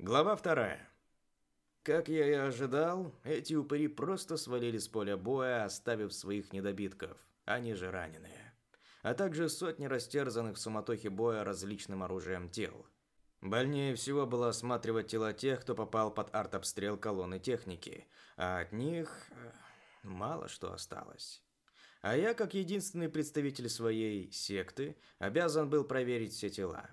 Глава вторая. Как я и ожидал, эти упыри просто свалили с поля боя, оставив своих недобитков, они же раненые. А также сотни растерзанных в суматохе боя различным оружием тел. Больнее всего было осматривать тела тех, кто попал под артобстрел колонны техники, а от них э, мало что осталось. А я, как единственный представитель своей секты, обязан был проверить все тела.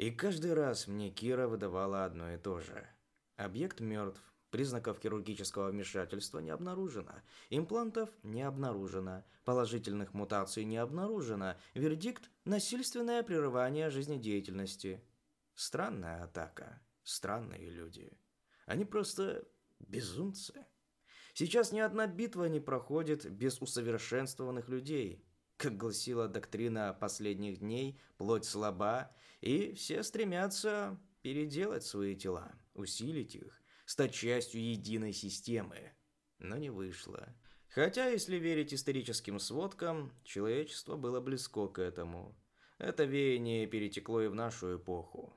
И каждый раз мне Кира выдавала одно и то же. Объект мертв, признаков хирургического вмешательства не обнаружено, имплантов не обнаружено, положительных мутаций не обнаружено, вердикт – насильственное прерывание жизнедеятельности. Странная атака, странные люди. Они просто безумцы. Сейчас ни одна битва не проходит без усовершенствованных людей – как гласила доктрина последних дней, плоть слаба, и все стремятся переделать свои тела, усилить их, стать частью единой системы. Но не вышло. Хотя, если верить историческим сводкам, человечество было близко к этому. Это веяние перетекло и в нашу эпоху.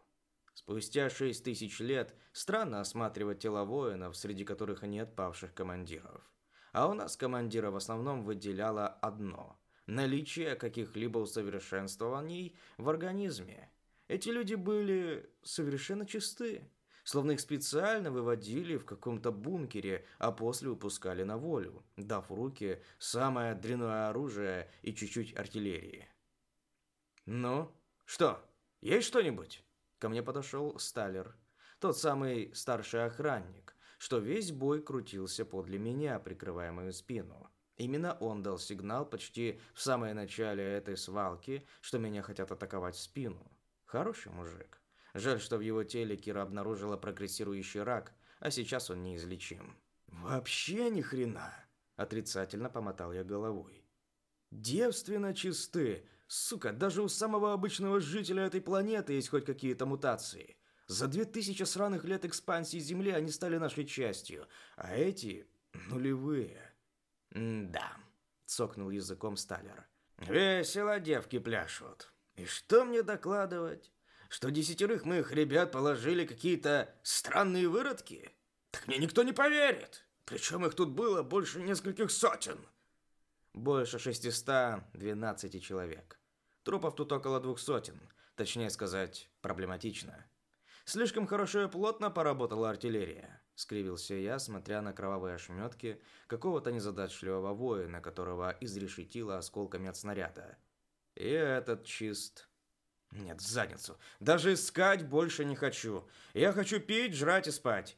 Спустя шесть тысяч лет странно осматривать тела воинов, среди которых нет павших командиров. А у нас командира в основном выделяло одно наличие каких-либо усовершенствований в организме. Эти люди были совершенно чисты, словно их специально выводили в каком-то бункере, а после выпускали на волю, дав в руки самое дрянное оружие и чуть-чуть артиллерии. «Ну, что, есть что-нибудь?» Ко мне подошел Сталер, тот самый старший охранник, что весь бой крутился подле меня, прикрывая мою спину. Именно он дал сигнал почти в самое начале этой свалки, что меня хотят атаковать в спину. Хороший мужик. Жаль, что в его теле Кира обнаружила прогрессирующий рак, а сейчас он неизлечим. Вообще ни хрена, отрицательно помотал я головой. Девственно чисты. Сука, даже у самого обычного жителя этой планеты есть хоть какие-то мутации. За две тысячи сраных лет экспансии Земли они стали нашей частью, а эти нулевые. «Да», — цокнул языком Сталлер. «Весело девки пляшут. И что мне докладывать? Что десятерых моих ребят положили какие-то странные выродки? Так мне никто не поверит. Причем их тут было больше нескольких сотен». Больше шестиста двенадцати человек. Трупов тут около двух сотен. Точнее сказать, проблематично. Слишком хорошо и плотно поработала артиллерия. — скривился я, смотря на кровавые ошметки какого-то незадачливого воина, которого изрешетило осколками от снаряда. «И этот чист». «Нет, в задницу. Даже искать больше не хочу. Я хочу пить, жрать и спать.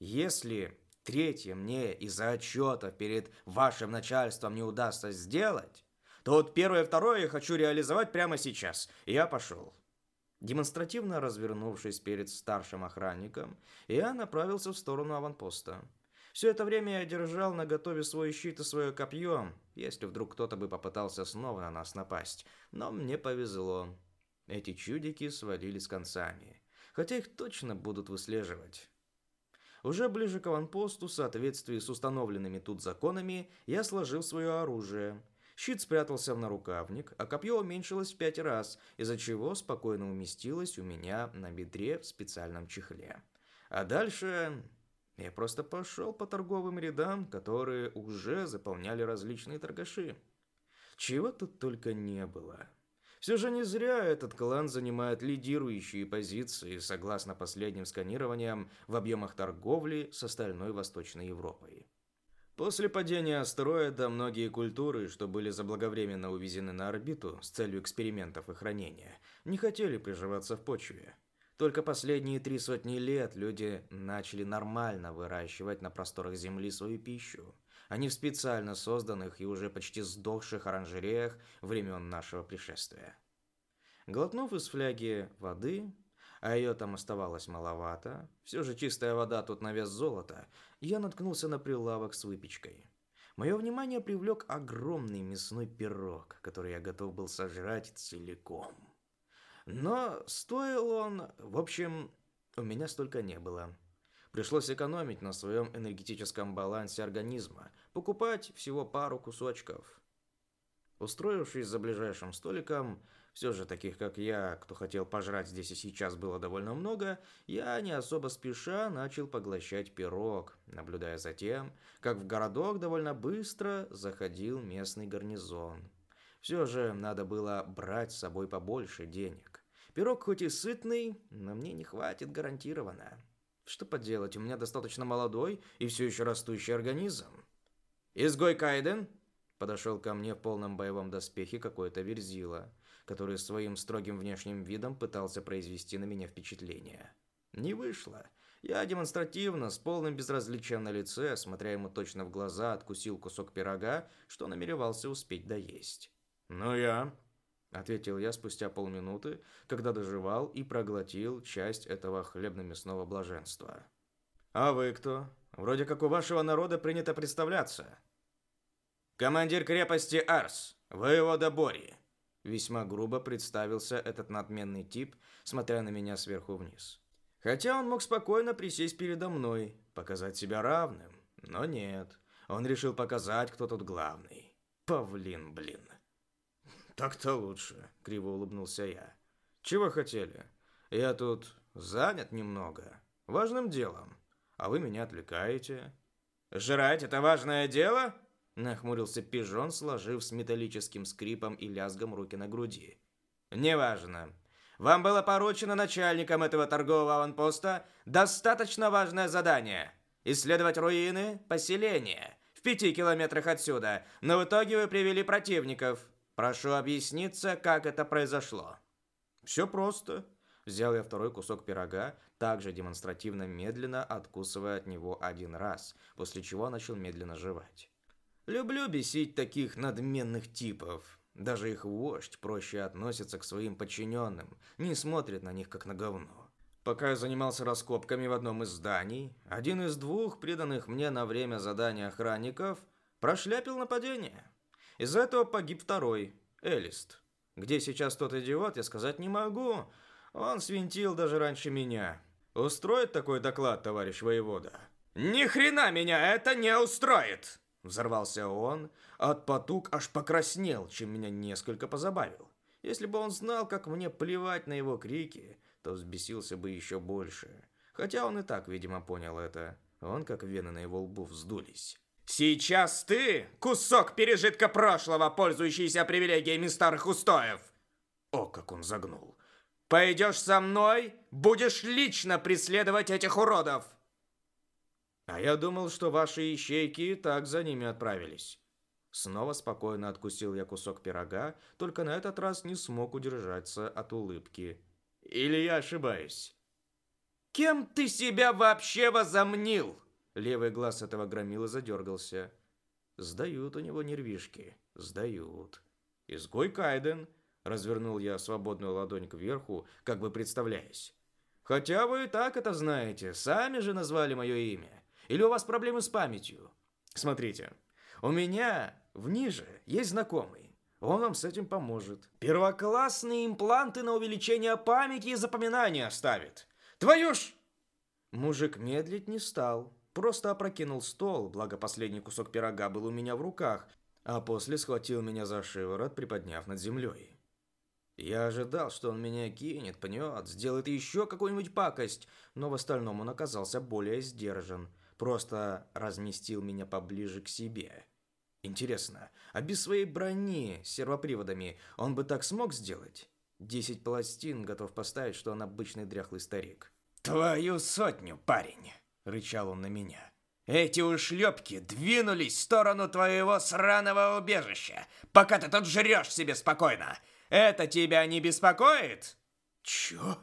Если третье мне из-за отчета перед вашим начальством не удастся сделать, то вот первое и второе я хочу реализовать прямо сейчас. Я пошел». Демонстративно развернувшись перед старшим охранником, я направился в сторону аванпоста. Все это время я держал на готове свой щит и свое копье, если вдруг кто-то бы попытался снова на нас напасть. Но мне повезло. Эти чудики свалили с концами. Хотя их точно будут выслеживать. Уже ближе к аванпосту, в соответствии с установленными тут законами, я сложил свое оружие – Щит спрятался в нарукавник, а копье уменьшилось в пять раз, из-за чего спокойно уместилось у меня на бедре в специальном чехле. А дальше я просто пошел по торговым рядам, которые уже заполняли различные торгаши. Чего тут только не было. Все же не зря этот клан занимает лидирующие позиции, согласно последним сканированиям, в объемах торговли с остальной Восточной Европой. После падения астероида многие культуры, что были заблаговременно увезены на орбиту с целью экспериментов и хранения, не хотели приживаться в почве. Только последние три сотни лет люди начали нормально выращивать на просторах Земли свою пищу, а не в специально созданных и уже почти сдохших оранжереях времен нашего пришествия. Глотнув из фляги воды, а ее там оставалось маловато, все же чистая вода тут на вес золота, я наткнулся на прилавок с выпечкой. Мое внимание привлек огромный мясной пирог, который я готов был сожрать целиком. Но стоил он... В общем, у меня столько не было. Пришлось экономить на своем энергетическом балансе организма, покупать всего пару кусочков. Устроившись за ближайшим столиком, все же таких, как я, кто хотел пожрать здесь и сейчас было довольно много, я не особо спеша начал поглощать пирог, наблюдая за тем, как в городок довольно быстро заходил местный гарнизон. Все же надо было брать с собой побольше денег. Пирог хоть и сытный, но мне не хватит гарантированно. Что поделать, у меня достаточно молодой и все еще растущий организм. «Изгой Кайден!» Подошел ко мне в полном боевом доспехе какой-то верзила который своим строгим внешним видом пытался произвести на меня впечатление. Не вышло. Я демонстративно, с полным безразличием на лице, смотря ему точно в глаза, откусил кусок пирога, что намеревался успеть доесть. «Ну я», — ответил я спустя полминуты, когда доживал и проглотил часть этого хлебно-мясного блаженства. «А вы кто? Вроде как у вашего народа принято представляться». «Командир крепости Арс, воевода Бори», Весьма грубо представился этот надменный тип, смотря на меня сверху вниз. Хотя он мог спокойно присесть передо мной, показать себя равным. Но нет, он решил показать, кто тут главный. Павлин, блин. Так-то лучше, криво улыбнулся я. Чего хотели? Я тут занят немного, важным делом, а вы меня отвлекаете. Жрать это важное дело? Нахмурился пижон, сложив с металлическим скрипом и лязгом руки на груди. «Неважно. Вам было поручено начальником этого торгового аванпоста достаточно важное задание – исследовать руины поселения в пяти километрах отсюда, но в итоге вы привели противников. Прошу объясниться, как это произошло». «Все просто». Взял я второй кусок пирога, также демонстративно медленно откусывая от него один раз, после чего начал медленно жевать. Люблю бесить таких надменных типов. Даже их вождь проще относится к своим подчиненным, не смотрит на них как на говно. Пока я занимался раскопками в одном из зданий, один из двух приданных мне на время задания охранников прошляпил нападение. Из-за этого погиб второй, Элист. Где сейчас тот идиот, я сказать не могу. Он свинтил даже раньше меня. Устроит такой доклад, товарищ воевода? Ни хрена меня это не устроит! Взорвался он, от потуг аж покраснел, чем меня несколько позабавил. Если бы он знал, как мне плевать на его крики, то взбесился бы еще больше. Хотя он и так, видимо, понял это. Он, как вены на его лбу, вздулись. «Сейчас ты, кусок пережитка прошлого, пользующийся привилегиями старых устоев!» О, как он загнул. «Пойдешь со мной, будешь лично преследовать этих уродов!» А я думал, что ваши ищейки и так за ними отправились. Снова спокойно откусил я кусок пирога, только на этот раз не смог удержаться от улыбки. Или я ошибаюсь? Кем ты себя вообще возомнил? Левый глаз этого громила задергался. Сдают у него нервишки, сдают. Изгой Кайден, развернул я свободную ладонь кверху, как бы представляясь. Хотя вы и так это знаете, сами же назвали мое имя. Или у вас проблемы с памятью? Смотрите, у меня в ниже есть знакомый. Он вам с этим поможет. Первоклассные импланты на увеличение памяти и запоминания оставит. Твою ж... Мужик медлить не стал. Просто опрокинул стол, благо последний кусок пирога был у меня в руках, а после схватил меня за шиворот, приподняв над землей. Я ожидал, что он меня кинет, пнет, сделает еще какую-нибудь пакость, но в остальном он оказался более сдержан. Просто разместил меня поближе к себе. Интересно, а без своей брони с сервоприводами он бы так смог сделать? Десять пластин готов поставить, что он обычный дряхлый старик. «Твою сотню, парень!» — рычал он на меня. «Эти ушлепки двинулись в сторону твоего сраного убежища, пока ты тут жрешь себе спокойно. Это тебя не беспокоит?» «Чё?»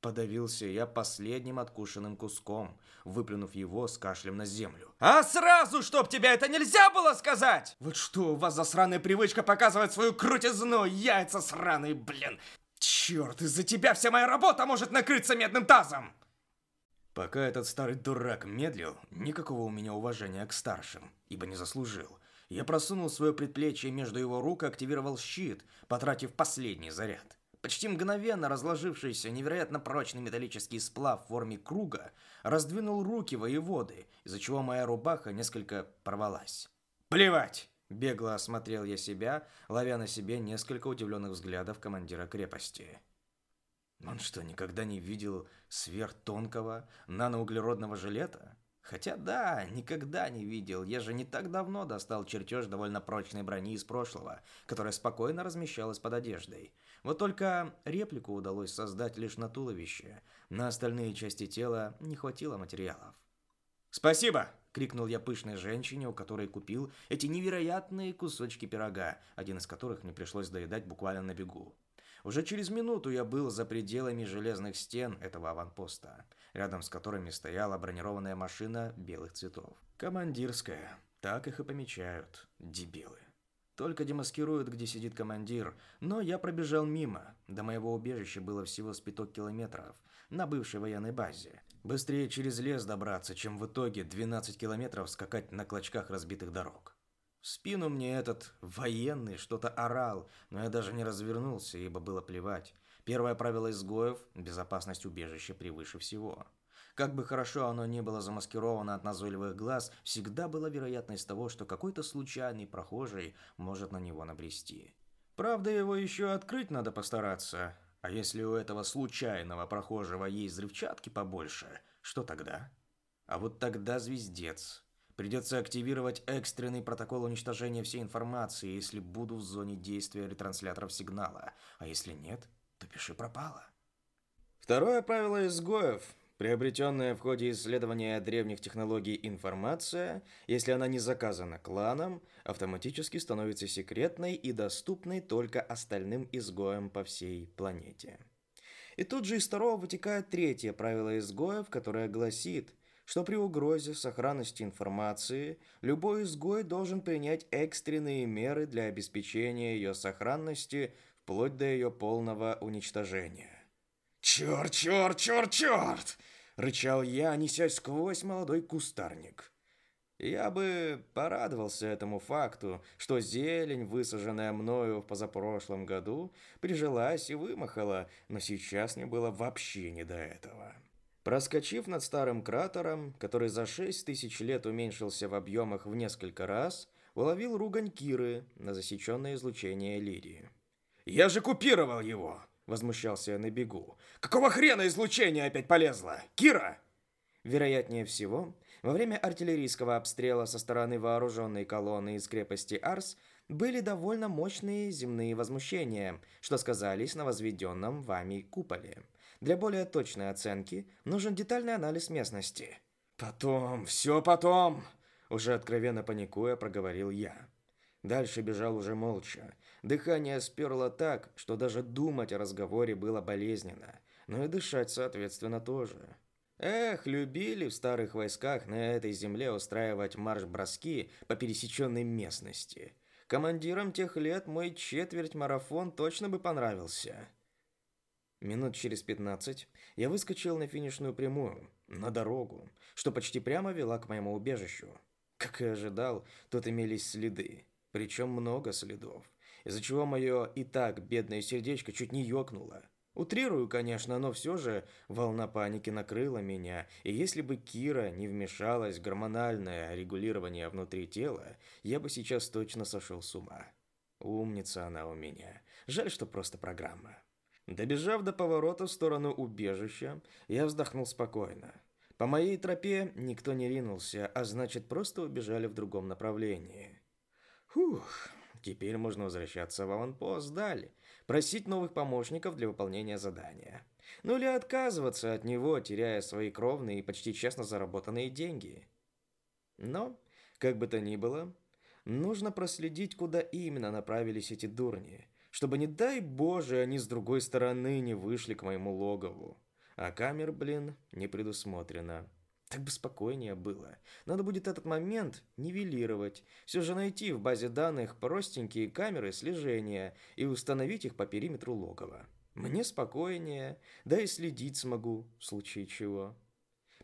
Подавился я последним откушенным куском, выплюнув его с кашлем на землю. «А сразу, чтоб тебе это нельзя было сказать! Вот что у вас за сраная привычка показывать свою крутизну, яйца сраные, блин! Черт, из-за тебя вся моя работа может накрыться медным тазом!» Пока этот старый дурак медлил, никакого у меня уважения к старшим, ибо не заслужил. Я просунул свое предплечье между его рук и активировал щит, потратив последний заряд. Почти мгновенно разложившийся невероятно прочный металлический сплав в форме круга раздвинул руки воеводы, из-за чего моя рубаха несколько порвалась. «Плевать! Бегло осмотрел я себя, ловя на себе несколько удивленных взглядов командира крепости. Он что, никогда не видел сверхтонкого наноуглеродного жилета? Хотя да, никогда не видел. Я же не так давно достал чертеж довольно прочной брони из прошлого, которая спокойно размещалась под одеждой. Вот только реплику удалось создать лишь на туловище. На остальные части тела не хватило материалов. «Спасибо!» — крикнул я пышной женщине, у которой купил эти невероятные кусочки пирога, один из которых мне пришлось доедать буквально на бегу. Уже через минуту я был за пределами железных стен этого аванпоста, рядом с которыми стояла бронированная машина белых цветов. Командирская. Так их и помечают. Дебилы. Только демаскируют, где сидит командир, но я пробежал мимо. До моего убежища было всего с пяток километров, на бывшей военной базе. Быстрее через лес добраться, чем в итоге 12 километров скакать на клочках разбитых дорог. В спину мне этот военный что-то орал, но я даже не развернулся, ибо было плевать. Первое правило изгоев – безопасность убежища превыше всего. Как бы хорошо оно ни было замаскировано от назойливых глаз, всегда была вероятность того, что какой-то случайный прохожий может на него набрести. Правда, его еще открыть надо постараться. А если у этого случайного прохожего есть взрывчатки побольше, что тогда? А вот тогда звездец. Придется активировать экстренный протокол уничтожения всей информации, если буду в зоне действия ретрансляторов сигнала. А если нет, то пиши пропало. Второе правило изгоев. Приобретенная в ходе исследования древних технологий информация, если она не заказана кланом, автоматически становится секретной и доступной только остальным изгоям по всей планете. И тут же из второго вытекает третье правило изгоев, которое гласит, что при угрозе сохранности информации любой изгой должен принять экстренные меры для обеспечения ее сохранности вплоть до ее полного уничтожения. «Черт, черт, черт, черт!» — рычал я, несясь сквозь молодой кустарник. Я бы порадовался этому факту, что зелень, высаженная мною в позапрошлом году, прижилась и вымахала, но сейчас мне было вообще не до этого. Проскочив над старым кратером, который за шесть тысяч лет уменьшился в объемах в несколько раз, уловил ругань Киры на засеченное излучение Лирии. «Я же купировал его!» – возмущался я на бегу. «Какого хрена излучение опять полезло? Кира!» Вероятнее всего, во время артиллерийского обстрела со стороны вооруженной колонны из крепости Арс были довольно мощные земные возмущения, что сказались на возведенном вами куполе – для более точной оценки нужен детальный анализ местности. «Потом, все потом!» Уже откровенно паникуя, проговорил я. Дальше бежал уже молча. Дыхание сперло так, что даже думать о разговоре было болезненно. Но и дышать, соответственно, тоже. Эх, любили в старых войсках на этой земле устраивать марш-броски по пересеченной местности. Командирам тех лет мой четверть-марафон точно бы понравился. Минут через пятнадцать я выскочил на финишную прямую, на дорогу, что почти прямо вела к моему убежищу. Как и ожидал, тут имелись следы, причем много следов, из-за чего мое и так бедное сердечко чуть не ёкнуло. Утрирую, конечно, но все же волна паники накрыла меня, и если бы Кира не вмешалась в гормональное регулирование внутри тела, я бы сейчас точно сошел с ума. Умница она у меня. Жаль, что просто программа. Добежав до поворота в сторону убежища, я вздохнул спокойно. По моей тропе никто не ринулся, а значит, просто убежали в другом направлении. Фух, теперь можно возвращаться в аванпост Даль, просить новых помощников для выполнения задания. Ну или отказываться от него, теряя свои кровные и почти честно заработанные деньги. Но, как бы то ни было, нужно проследить, куда именно направились эти дурни – чтобы, не дай боже, они с другой стороны не вышли к моему логову. А камер, блин, не предусмотрено. Так бы спокойнее было. Надо будет этот момент нивелировать. Все же найти в базе данных простенькие камеры слежения и установить их по периметру логова. Мне спокойнее, да и следить смогу, в случае чего.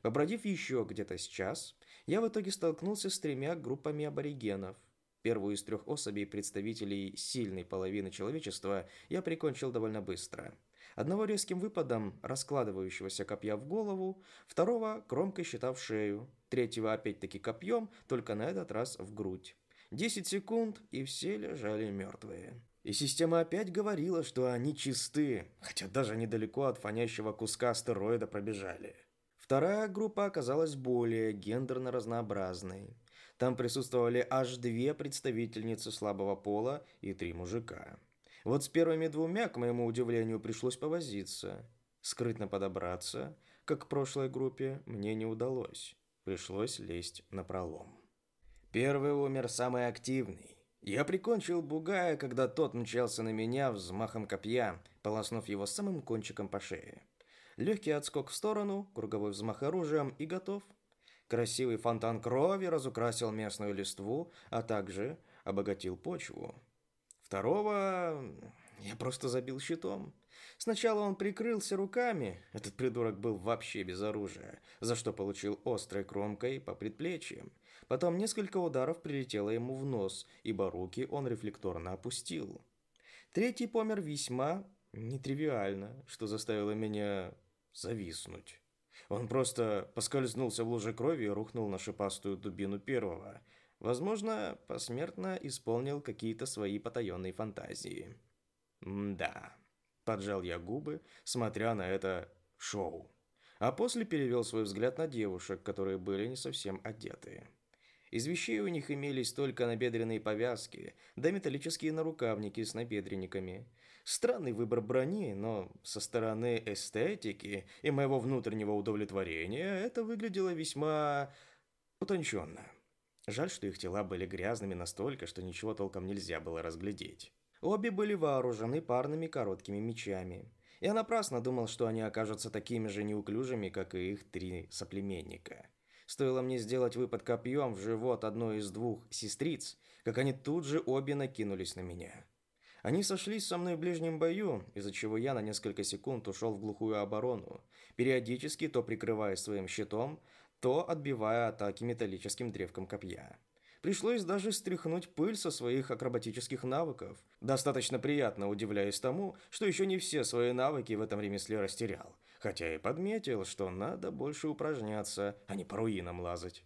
Побродив еще где-то с час, я в итоге столкнулся с тремя группами аборигенов. Первую из трех особей представителей сильной половины человечества я прикончил довольно быстро. Одного резким выпадом раскладывающегося копья в голову, второго кромкой щита в шею, третьего опять-таки копьем, только на этот раз в грудь. Десять секунд, и все лежали мертвые. И система опять говорила, что они чисты, хотя даже недалеко от фонящего куска астероида пробежали. Вторая группа оказалась более гендерно разнообразной. Там присутствовали аж две представительницы слабого пола и три мужика. Вот с первыми двумя, к моему удивлению, пришлось повозиться. Скрытно подобраться, как в прошлой группе, мне не удалось. Пришлось лезть на пролом. Первый умер самый активный. Я прикончил бугая, когда тот мчался на меня взмахом копья, полоснув его самым кончиком по шее. Легкий отскок в сторону, круговой взмах оружием и готов. Красивый фонтан крови разукрасил местную листву, а также обогатил почву. Второго я просто забил щитом. Сначала он прикрылся руками, этот придурок был вообще без оружия, за что получил острой кромкой по предплечьям. Потом несколько ударов прилетело ему в нос, ибо руки он рефлекторно опустил. Третий помер весьма нетривиально, что заставило меня зависнуть. Он просто поскользнулся в луже крови и рухнул на шипастую дубину первого. Возможно, посмертно исполнил какие-то свои потаенные фантазии. да, поджал я губы, смотря на это шоу. А после перевел свой взгляд на девушек, которые были не совсем одетые. Из вещей у них имелись только набедренные повязки, да металлические нарукавники с набедренниками. Странный выбор брони, но со стороны эстетики и моего внутреннего удовлетворения это выглядело весьма утонченно. Жаль, что их тела были грязными настолько, что ничего толком нельзя было разглядеть. Обе были вооружены парными короткими мечами. Я напрасно думал, что они окажутся такими же неуклюжими, как и их три соплеменника. Стоило мне сделать выпад копьем в живот одной из двух сестриц, как они тут же обе накинулись на меня. Они сошлись со мной в ближнем бою, из-за чего я на несколько секунд ушел в глухую оборону, периодически то прикрываясь своим щитом, то отбивая атаки металлическим древком копья. Пришлось даже стряхнуть пыль со своих акробатических навыков. Достаточно приятно удивляясь тому, что еще не все свои навыки в этом ремесле растерял, хотя и подметил, что надо больше упражняться, а не по руинам лазать.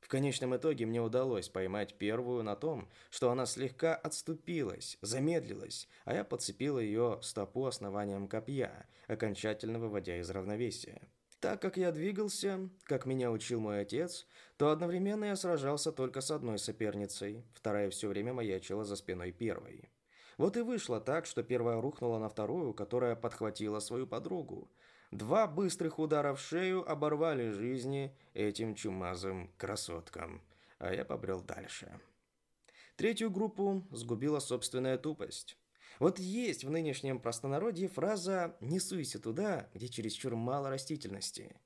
В конечном итоге мне удалось поймать первую на том, что она слегка отступилась, замедлилась, а я подцепил ее стопу основанием копья, окончательно выводя из равновесия. Так как я двигался, как меня учил мой отец, то одновременно я сражался только с одной соперницей, вторая все время маячила за спиной первой. Вот и вышло так, что первая рухнула на вторую, которая подхватила свою подругу, Два быстрых удара в шею оборвали жизни этим чумазым красоткам, а я побрел дальше. Третью группу сгубила собственная тупость. Вот есть в нынешнем простонародье фраза «не суйся туда, где чересчур мало растительности».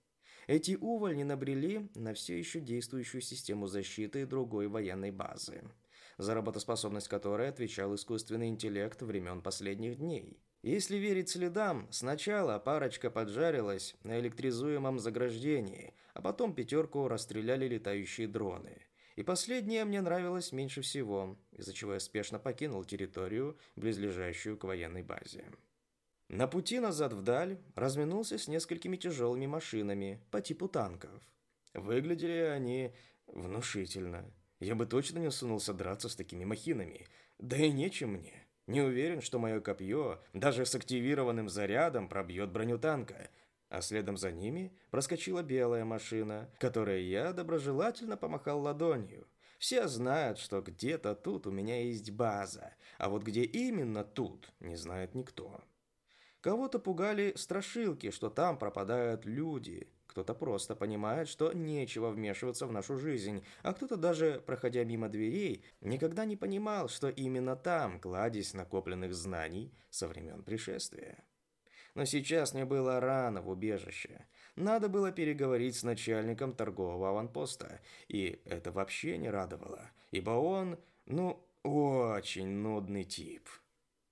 Эти увольни набрели на все еще действующую систему защиты другой военной базы, за работоспособность которой отвечал искусственный интеллект времен последних дней – если верить следам, сначала парочка поджарилась на электризуемом заграждении, а потом пятерку расстреляли летающие дроны. И последнее мне нравилось меньше всего, из-за чего я спешно покинул территорию, близлежащую к военной базе. На пути назад вдаль разминулся с несколькими тяжелыми машинами по типу танков. Выглядели они внушительно. Я бы точно не сунулся драться с такими махинами, да и нечем мне. Не уверен, что мое копье даже с активированным зарядом пробьет броню танка. А следом за ними проскочила белая машина, которой я доброжелательно помахал ладонью. Все знают, что где-то тут у меня есть база, а вот где именно тут, не знает никто. Кого-то пугали страшилки, что там пропадают люди, кто-то просто понимает, что нечего вмешиваться в нашу жизнь, а кто-то даже, проходя мимо дверей, никогда не понимал, что именно там кладезь накопленных знаний со времен пришествия. Но сейчас мне было рано в убежище. Надо было переговорить с начальником торгового аванпоста, и это вообще не радовало, ибо он, ну, очень нудный тип.